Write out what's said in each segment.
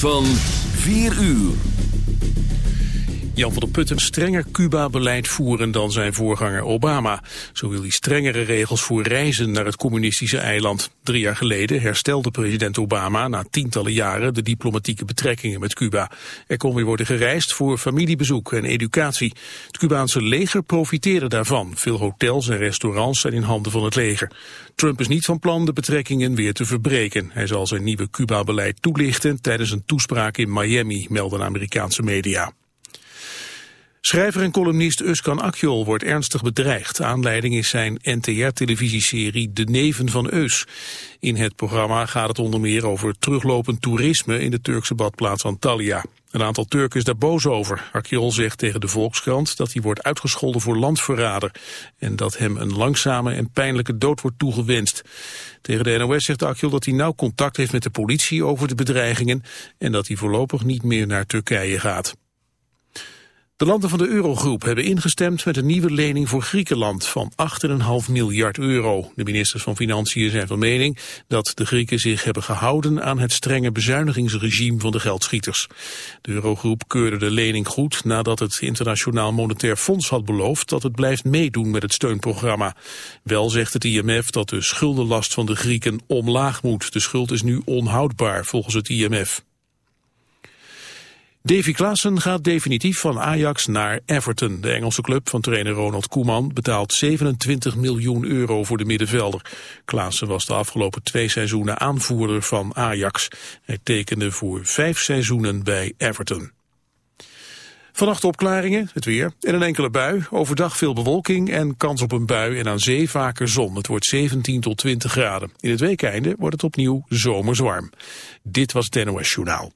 Van 4 uur. Jan van der Putten strenger Cuba-beleid voeren dan zijn voorganger Obama. Zo wil hij strengere regels voor reizen naar het communistische eiland. Drie jaar geleden herstelde president Obama na tientallen jaren de diplomatieke betrekkingen met Cuba. Er kon weer worden gereisd voor familiebezoek en educatie. Het Cubaanse leger profiteerde daarvan. Veel hotels en restaurants zijn in handen van het leger. Trump is niet van plan de betrekkingen weer te verbreken. Hij zal zijn nieuwe Cuba-beleid toelichten tijdens een toespraak in Miami, melden Amerikaanse media. Schrijver en columnist Uskan Akjol wordt ernstig bedreigd. Aanleiding is zijn NTR-televisieserie De Neven van Eus. In het programma gaat het onder meer over teruglopend toerisme in de Turkse badplaats Antalya. Een aantal Turken is daar boos over. Akjol zegt tegen de Volkskrant dat hij wordt uitgescholden voor landverrader... en dat hem een langzame en pijnlijke dood wordt toegewenst. Tegen de NOS zegt Akjol dat hij nauw contact heeft met de politie over de bedreigingen... en dat hij voorlopig niet meer naar Turkije gaat. De landen van de Eurogroep hebben ingestemd met een nieuwe lening voor Griekenland van 8,5 miljard euro. De ministers van Financiën zijn van mening dat de Grieken zich hebben gehouden aan het strenge bezuinigingsregime van de geldschieters. De Eurogroep keurde de lening goed nadat het Internationaal Monetair Fonds had beloofd dat het blijft meedoen met het steunprogramma. Wel zegt het IMF dat de schuldenlast van de Grieken omlaag moet. De schuld is nu onhoudbaar volgens het IMF. Davy Klaassen gaat definitief van Ajax naar Everton. De Engelse club van trainer Ronald Koeman betaalt 27 miljoen euro voor de middenvelder. Klaassen was de afgelopen twee seizoenen aanvoerder van Ajax. Hij tekende voor vijf seizoenen bij Everton. Vannacht opklaringen, het weer en een enkele bui. Overdag veel bewolking en kans op een bui en aan zee vaker zon. Het wordt 17 tot 20 graden. In het weekeinde wordt het opnieuw zomers warm. Dit was het NOS Journaal.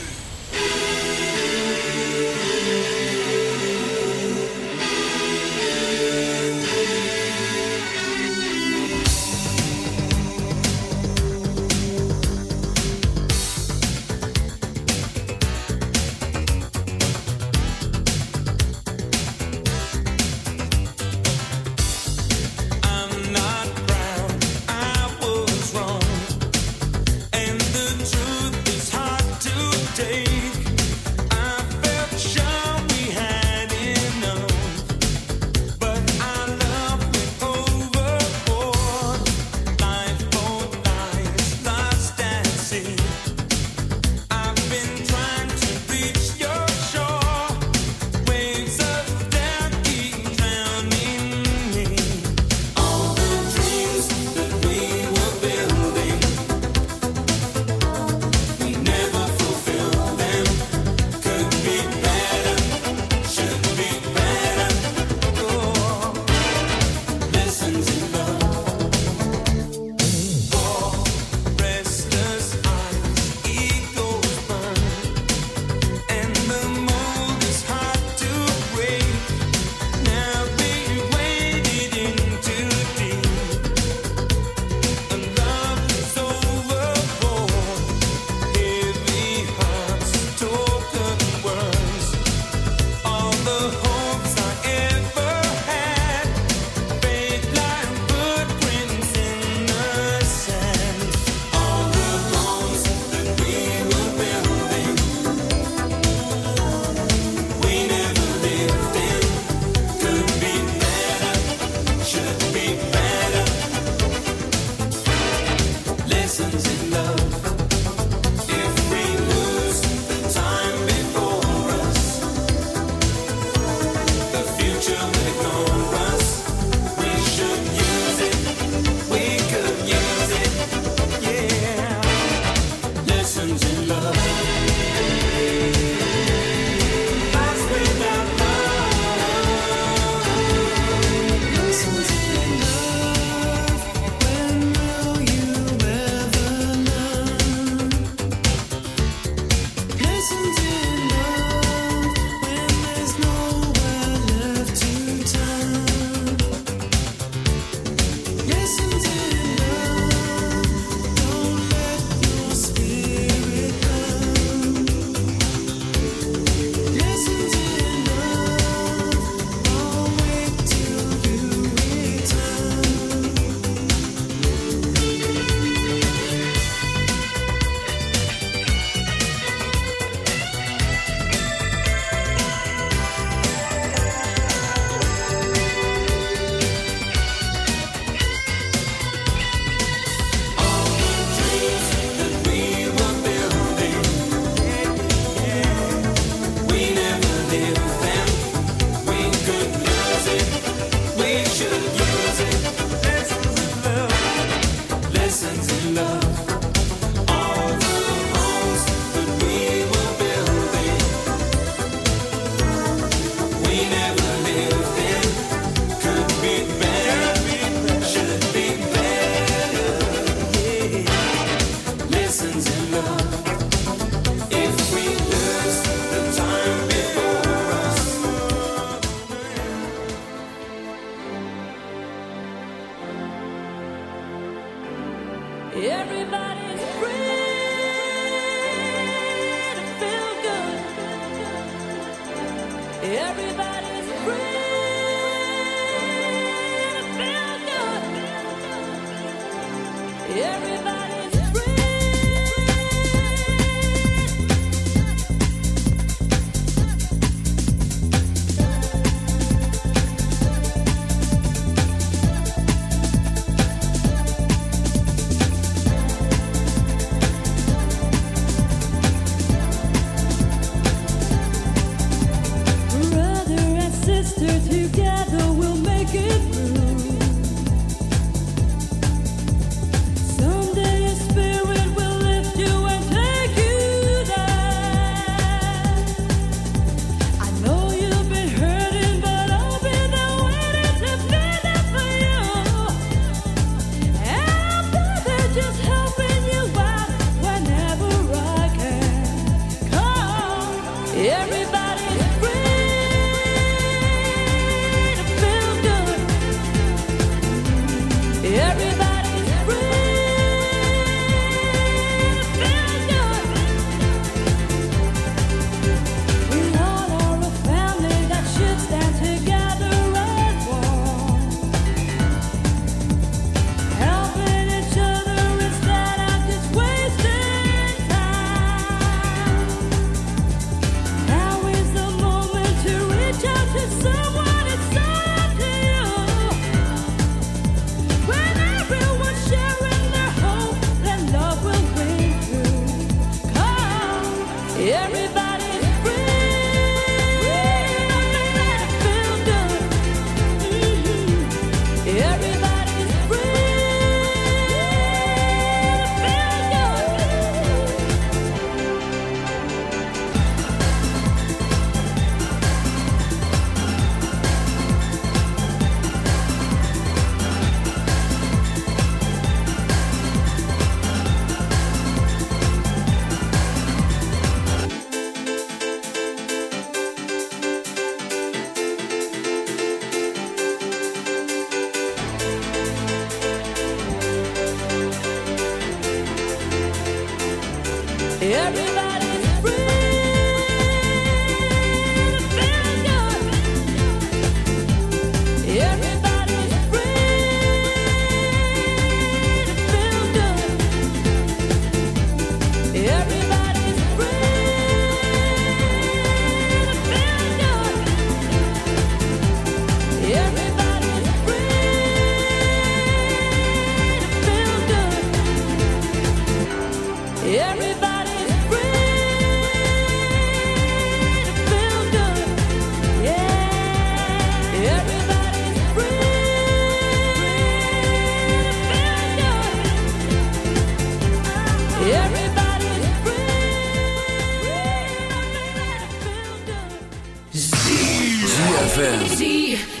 ZFM.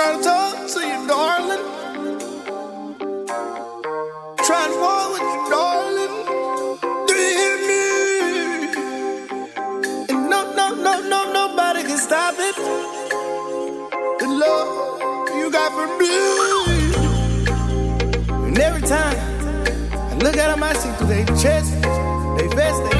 Trying to talk to you, darling. Trying to walk with you, darling. Do you hear me? And no, no, no, no, nobody can stop it. The love you got for me. And every time I look out of my seat, through their chest, their vest, they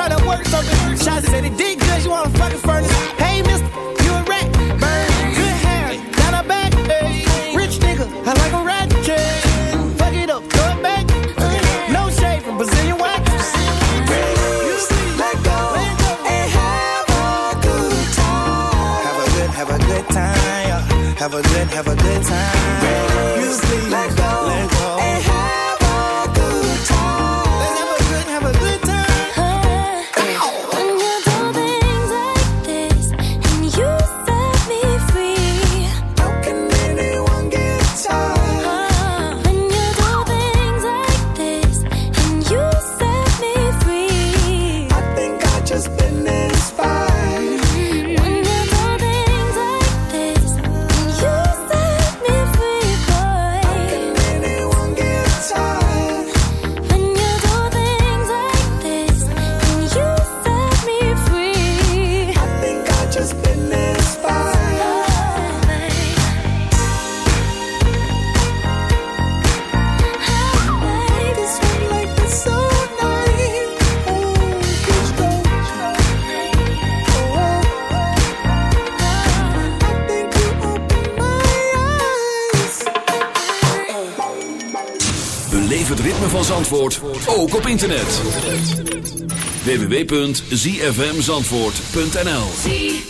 Turn up, try to work something. Shots said it did good, you wanna fucking furnace. www.zfmzandvoort.nl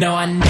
No, I.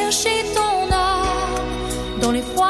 chercher ton âme dans les froids.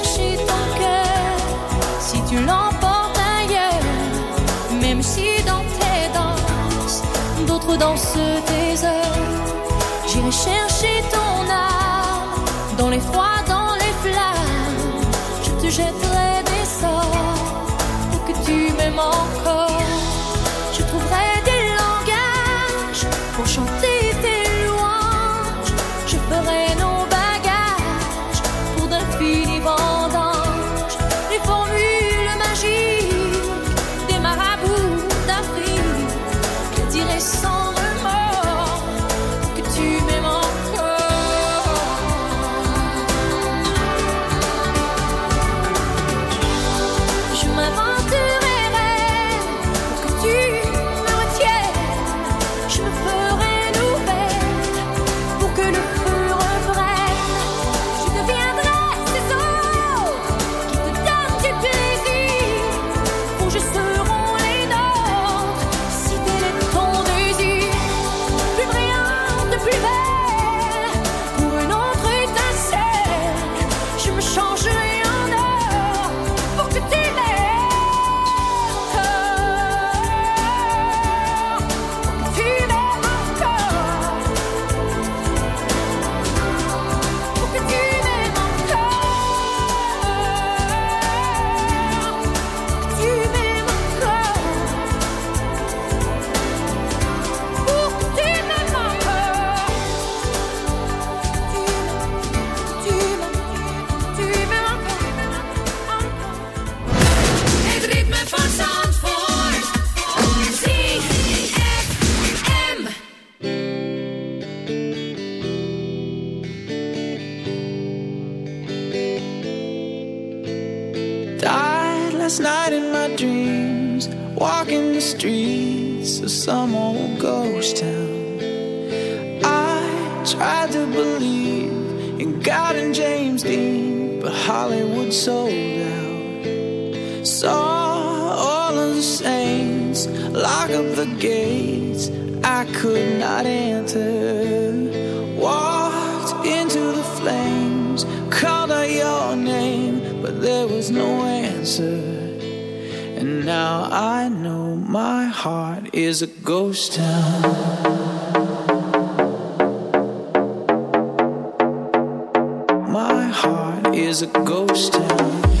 tu l'emportes ailleurs. Même si dans tes danses, d'autres dansent tes heures, j'irai chercher ton âme dans les froids. is a ghost town.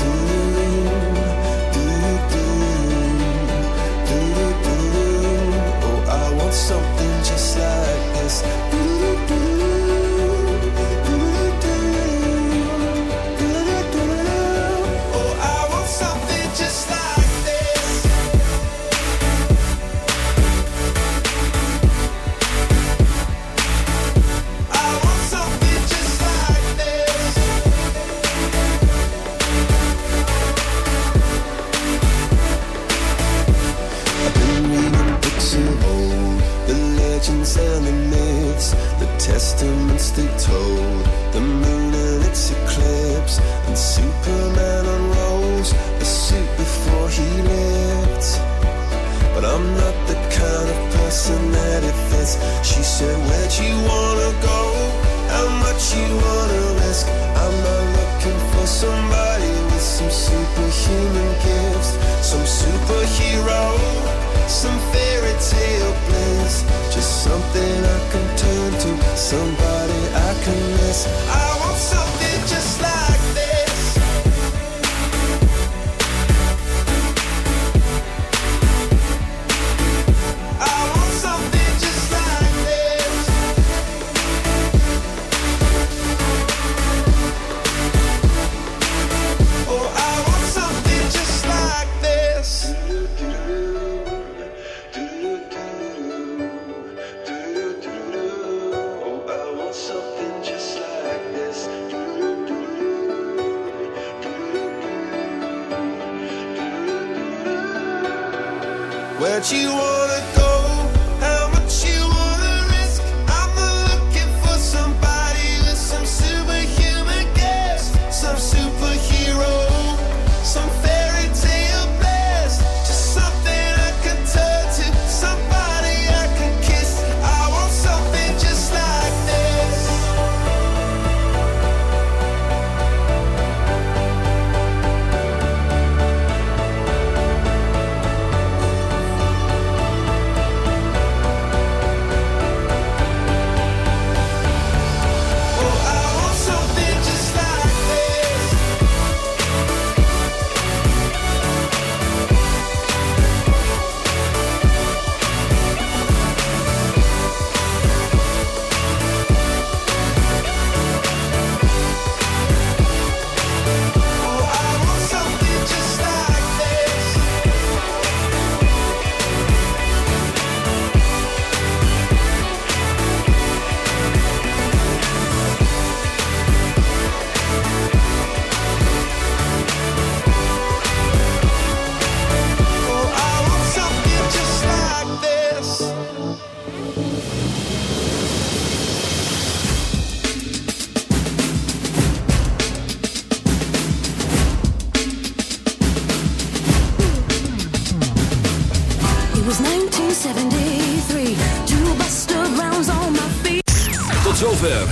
Where'd you wanna go?